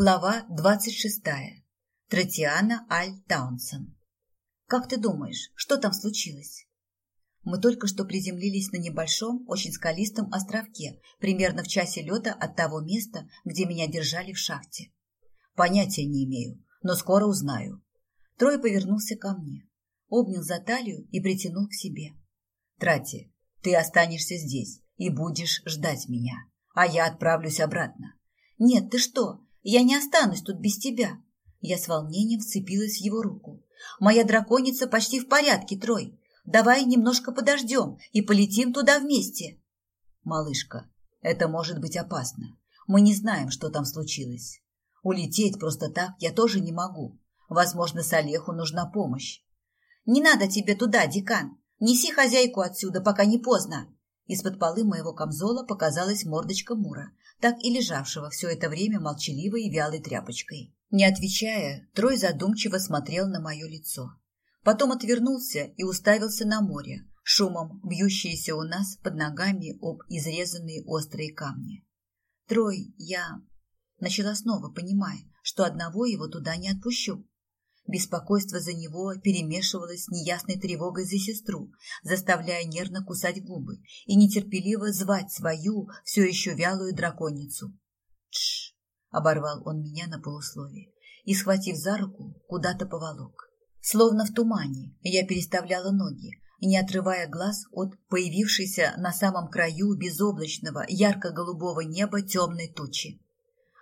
Глава двадцать шестая. Тротиана Аль Таунсон. «Как ты думаешь, что там случилось?» Мы только что приземлились на небольшом, очень скалистом островке, примерно в часе лета от того места, где меня держали в шахте. Понятия не имею, но скоро узнаю. Трой повернулся ко мне, обнял за талию и притянул к себе. Трати, ты останешься здесь и будешь ждать меня, а я отправлюсь обратно. Нет, ты что? Я не останусь тут без тебя. Я с волнением вцепилась в его руку. Моя драконица почти в порядке, Трой. Давай немножко подождем и полетим туда вместе. Малышка, это может быть опасно. Мы не знаем, что там случилось. Улететь просто так я тоже не могу. Возможно, Салеху нужна помощь. Не надо тебе туда, декан. Неси хозяйку отсюда, пока не поздно. Из-под полы моего камзола показалась мордочка Мура, так и лежавшего все это время молчаливой и вялой тряпочкой. Не отвечая, Трой задумчиво смотрел на мое лицо. Потом отвернулся и уставился на море, шумом бьющееся у нас под ногами об изрезанные острые камни. «Трой, я...» Начала снова, понимая, что одного его туда не отпущу. Беспокойство за него перемешивалось с неясной тревогой за сестру, заставляя нервно кусать губы и нетерпеливо звать свою, все еще вялую драконицу. «Тш!» — оборвал он меня на полусловие и, схватив за руку, куда-то поволок. Словно в тумане я переставляла ноги, не отрывая глаз от появившейся на самом краю безоблачного ярко-голубого неба темной тучи.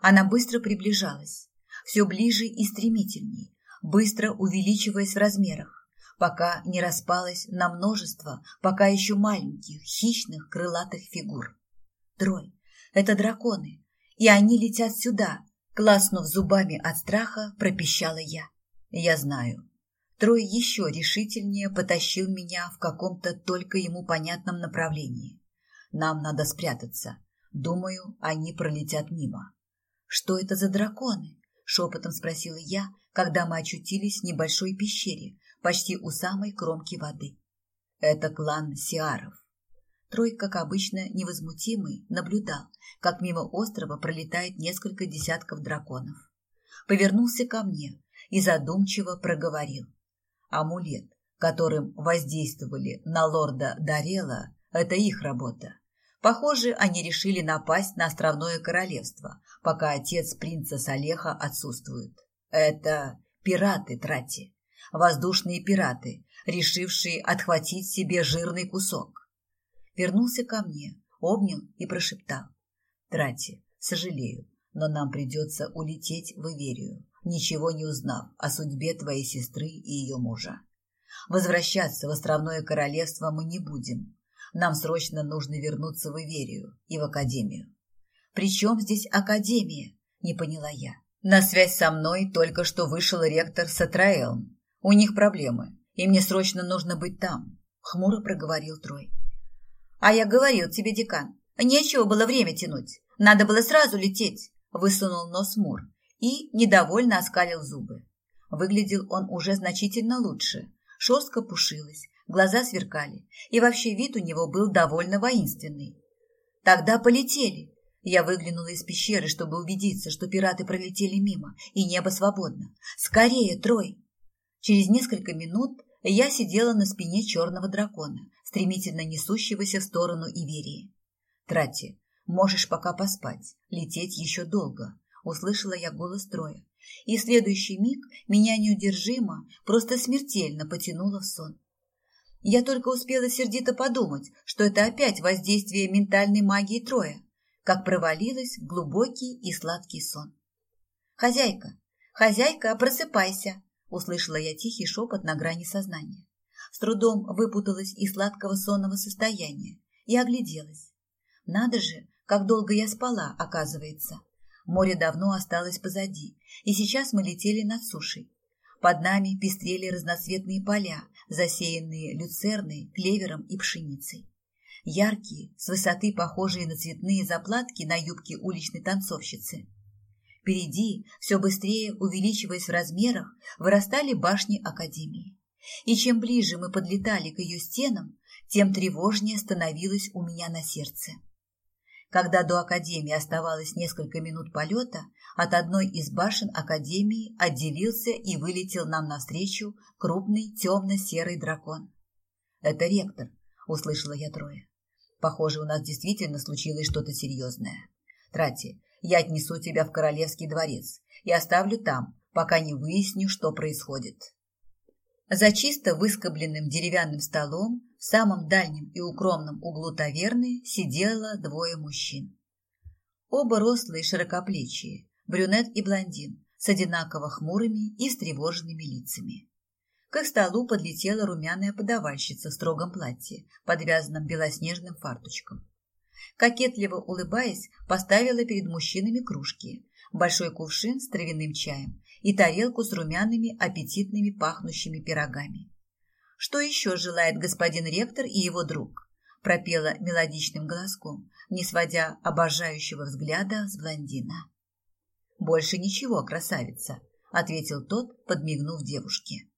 Она быстро приближалась, все ближе и стремительней, быстро увеличиваясь в размерах, пока не распалась на множество пока еще маленьких, хищных, крылатых фигур. Трой, это драконы, и они летят сюда, класнув зубами от страха, пропищала я. Я знаю. Трой еще решительнее потащил меня в каком-то только ему понятном направлении. Нам надо спрятаться. Думаю, они пролетят мимо. Что это за драконы? Шепотом спросила я, когда мы очутились в небольшой пещере, почти у самой кромки воды. Это клан Сиаров. Трой, как обычно, невозмутимый, наблюдал, как мимо острова пролетает несколько десятков драконов. Повернулся ко мне и задумчиво проговорил. Амулет, которым воздействовали на лорда Дарела, это их работа. Похоже, они решили напасть на островное королевство, пока отец принца Салеха отсутствует. Это пираты Трати, воздушные пираты, решившие отхватить себе жирный кусок. Вернулся ко мне, обнял и прошептал. Трати, сожалею, но нам придется улететь в Иверию, ничего не узнав о судьбе твоей сестры и ее мужа. Возвращаться в островное королевство мы не будем. Нам срочно нужно вернуться в Иверию и в Академию. «При здесь Академия?» – не поняла я. На связь со мной только что вышел ректор Сатраэлм. У них проблемы, и мне срочно нужно быть там, хмуро проговорил Трой. А я говорил тебе, декан, нечего было время тянуть. Надо было сразу лететь, высунул нос Мур и недовольно оскалил зубы. Выглядел он уже значительно лучше. Шерстка пушилась, глаза сверкали, и вообще вид у него был довольно воинственный. Тогда полетели, я выглянула из пещеры, чтобы убедиться, что пираты пролетели мимо, и небо свободно. «Скорее, Трой!» Через несколько минут я сидела на спине черного дракона, стремительно несущегося в сторону Иверии. «Трати, можешь пока поспать, лететь еще долго», — услышала я голос Троя. И следующий миг меня неудержимо, просто смертельно потянуло в сон. Я только успела сердито подумать, что это опять воздействие ментальной магии Троя как провалилась в глубокий и сладкий сон. «Хозяйка! Хозяйка, просыпайся!» услышала я тихий шепот на грани сознания. С трудом выпуталась из сладкого сонного состояния и огляделась. Надо же, как долго я спала, оказывается. Море давно осталось позади, и сейчас мы летели над сушей. Под нами пестрели разноцветные поля, засеянные люцерной, клевером и пшеницей яркие, с высоты похожие на цветные заплатки на юбке уличной танцовщицы. Впереди, все быстрее увеличиваясь в размерах, вырастали башни Академии. И чем ближе мы подлетали к ее стенам, тем тревожнее становилось у меня на сердце. Когда до Академии оставалось несколько минут полета, от одной из башен Академии отделился и вылетел нам навстречу крупный темно-серый дракон. «Это ректор», — услышала я трое. «Похоже, у нас действительно случилось что-то серьезное. Трати, я отнесу тебя в Королевский дворец и оставлю там, пока не выясню, что происходит». За чисто выскобленным деревянным столом в самом дальнем и укромном углу таверны сидело двое мужчин. Оба рослые широкоплечие, брюнет и блондин, с одинаково хмурыми и встревоженными лицами. К их столу подлетела румяная подавальщица в строгом платье, подвязанном белоснежным фарточком. Кокетливо улыбаясь, поставила перед мужчинами кружки, большой кувшин с травяным чаем и тарелку с румяными, аппетитными, пахнущими пирогами. «Что еще желает господин ректор и его друг?» пропела мелодичным голоском, не сводя обожающего взгляда с блондина. «Больше ничего, красавица», — ответил тот, подмигнув девушке.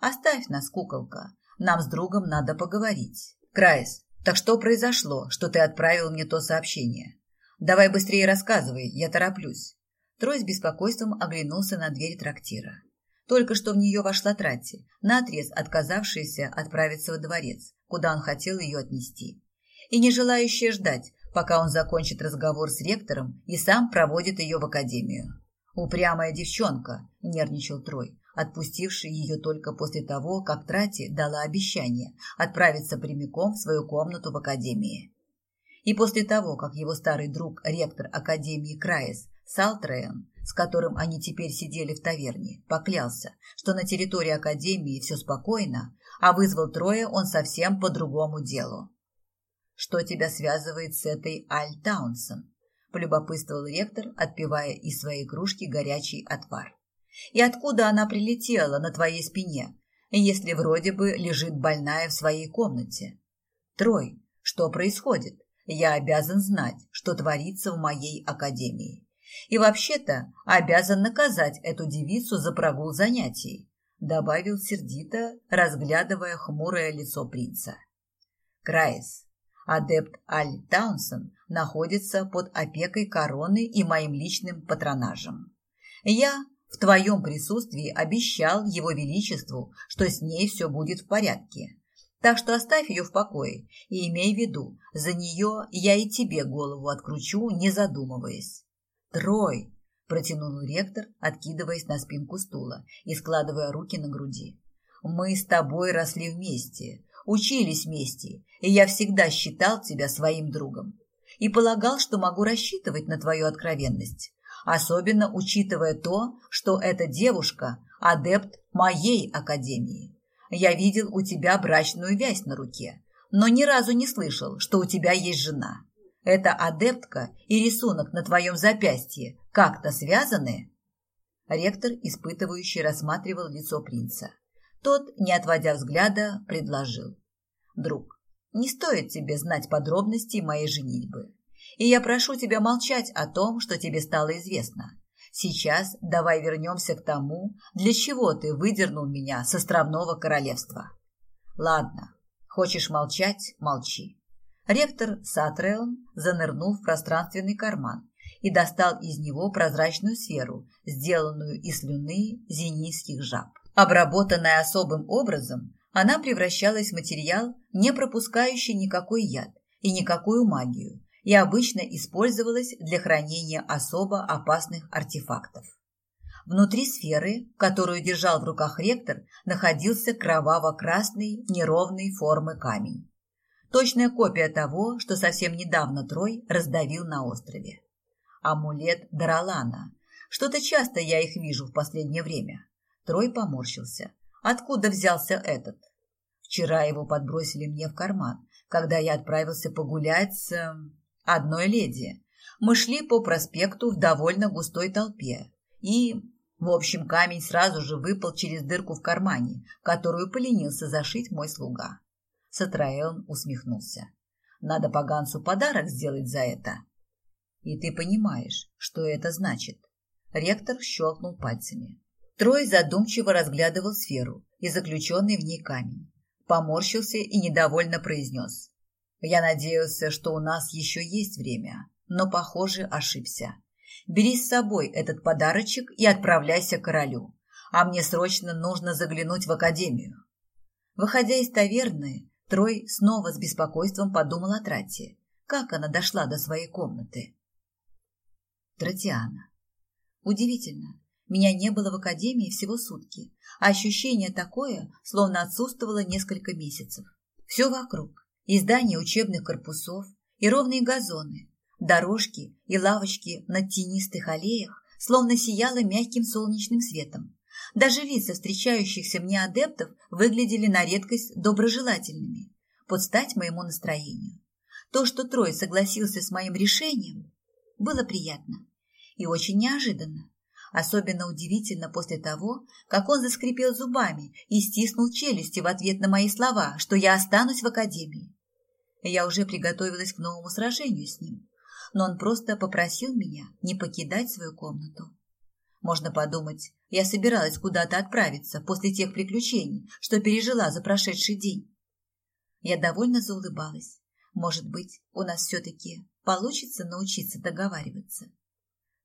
«Оставь нас, куколка, нам с другом надо поговорить. Крайс, так что произошло, что ты отправил мне то сообщение? Давай быстрее рассказывай, я тороплюсь». Трой с беспокойством оглянулся на дверь трактира. Только что в нее вошла Трати, наотрез отказавшаяся отправиться во дворец, куда он хотел ее отнести, и не желающая ждать, пока он закончит разговор с ректором и сам проводит ее в академию. «Упрямая девчонка», – нервничал Трой, отпустивший ее только после того, как Трати дала обещание отправиться прямиком в свою комнату в академии. И после того, как его старый друг, ректор Академии Краес, Салтреен, с которым они теперь сидели в таверне, поклялся, что на территории Академии все спокойно, а вызвал Троя он совсем по другому делу. «Что тебя связывает с этой Аль Таунсон?» – полюбопытствовал ректор, отпивая из своей кружки горячий отвар. «И откуда она прилетела на твоей спине, если вроде бы лежит больная в своей комнате? Трой, что происходит? Я обязан знать, что творится в моей академии. И вообще-то обязан наказать эту девицу за прогул занятий, добавил сердито, разглядывая хмурое лицо принца. Крайс, адепт Аль Таунсон находится под опекой короны и моим личным патронажем. Я в твоем присутствии обещал его величеству, что с ней все будет в порядке. Так что оставь ее в покое и имей в виду, за нее я и тебе голову откручу, не задумываясь. «Трой!» – протянул ректор, откидываясь на спинку стула и складывая руки на груди. «Мы с тобой росли вместе, учились вместе, и я всегда считал тебя своим другом. И полагал, что могу рассчитывать на твою откровенность, особенно учитывая то, что эта девушка – адепт моей академии. Я видел у тебя брачную вязь на руке, но ни разу не слышал, что у тебя есть жена. Эта адептка и рисунок на твоем запястье как-то связаны?» Ректор, испытывающий, рассматривал лицо принца. Тот, не отводя взгляда, предложил. «Друг, не стоит тебе знать подробности моей женитьбы. И я прошу тебя молчать о том, что тебе стало известно. Сейчас давай вернемся к тому, для чего ты выдернул меня с островного королевства. Ладно, хочешь молчать – молчи. Ректор Сатреон занырнул в пространственный карман и достал из него прозрачную сферу, сделанную из слюны зенийских жаб. Обработанная особым образом, она превращалась в материал, не пропускающий никакой яд и никакую магию, и обычно использовалась для хранения особо опасных артефактов. Внутри сферы, которую держал в руках ректор, находился кроваво-красный неровной формы камень. Точная копия того, что совсем недавно Трой раздавил на острове. Амулет Даралана. Что-то часто я их вижу в последнее время. Трой поморщился. Откуда взялся этот? Вчера его подбросили мне в карман, когда я отправился погулять с эм, одной леди. Мы шли по проспекту в довольно густой толпе. И, в общем, камень сразу же выпал через дырку в кармане, которую поленился зашить мой слуга. Сатраэлн усмехнулся. Надо поганцу подарок сделать за это. И ты понимаешь, что это значит. Ректор щелкнул пальцами. Трой задумчиво разглядывал сферу и заключенный в ней камень. Поморщился и недовольно произнес. Я надеялся, что у нас еще есть время. но, похоже, ошибся. Бери с собой этот подарочек и отправляйся к королю, а мне срочно нужно заглянуть в академию. Выходя из таверны, Трой снова с беспокойством подумал о Трате, как она дошла до своей комнаты. Тротиана. Удивительно, меня не было в академии всего сутки, а ощущение такое, словно отсутствовало несколько месяцев. Все вокруг, и здания учебных корпусов, и ровные газоны, дорожки и лавочки на тенистых аллеях, словно сияло мягким солнечным светом. Даже лица встречающихся мне адептов выглядели на редкость доброжелательными, под стать моему настроению. То, что Трой согласился с моим решением, было приятно и очень неожиданно. Особенно удивительно после того, как он заскрипел зубами и стиснул челюсти в ответ на мои слова, что я останусь в академии. Я уже приготовилась к новому сражению с ним, но он просто попросил меня не покидать свою комнату. Можно подумать, я собиралась куда-то отправиться после тех приключений, что пережила за прошедший день. Я довольно заулыбалась. Может быть, у нас все-таки получится научиться договариваться.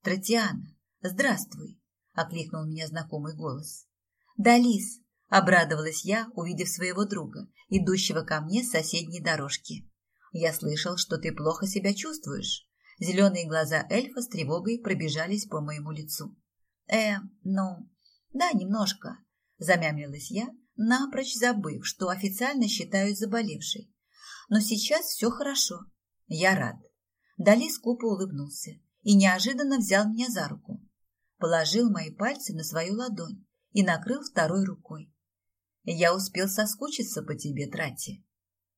Тротиана, здравствуй, окликнул меня знакомый голос. Да, Лис, обрадовалась я, увидев своего друга, идущего ко мне с соседней дорожки. Я слышал, что ты плохо себя чувствуешь. Зеленые глаза эльфа с тревогой пробежались по моему лицу. Э, ну, да, немножко, замямлилась я, напрочь забыв, что официально считаюсь заболевшей. Но сейчас все хорошо. Я рад. Дали скупо улыбнулся и неожиданно взял меня за руку. Положил мои пальцы на свою ладонь и накрыл второй рукой. Я успел соскучиться по тебе, Трати.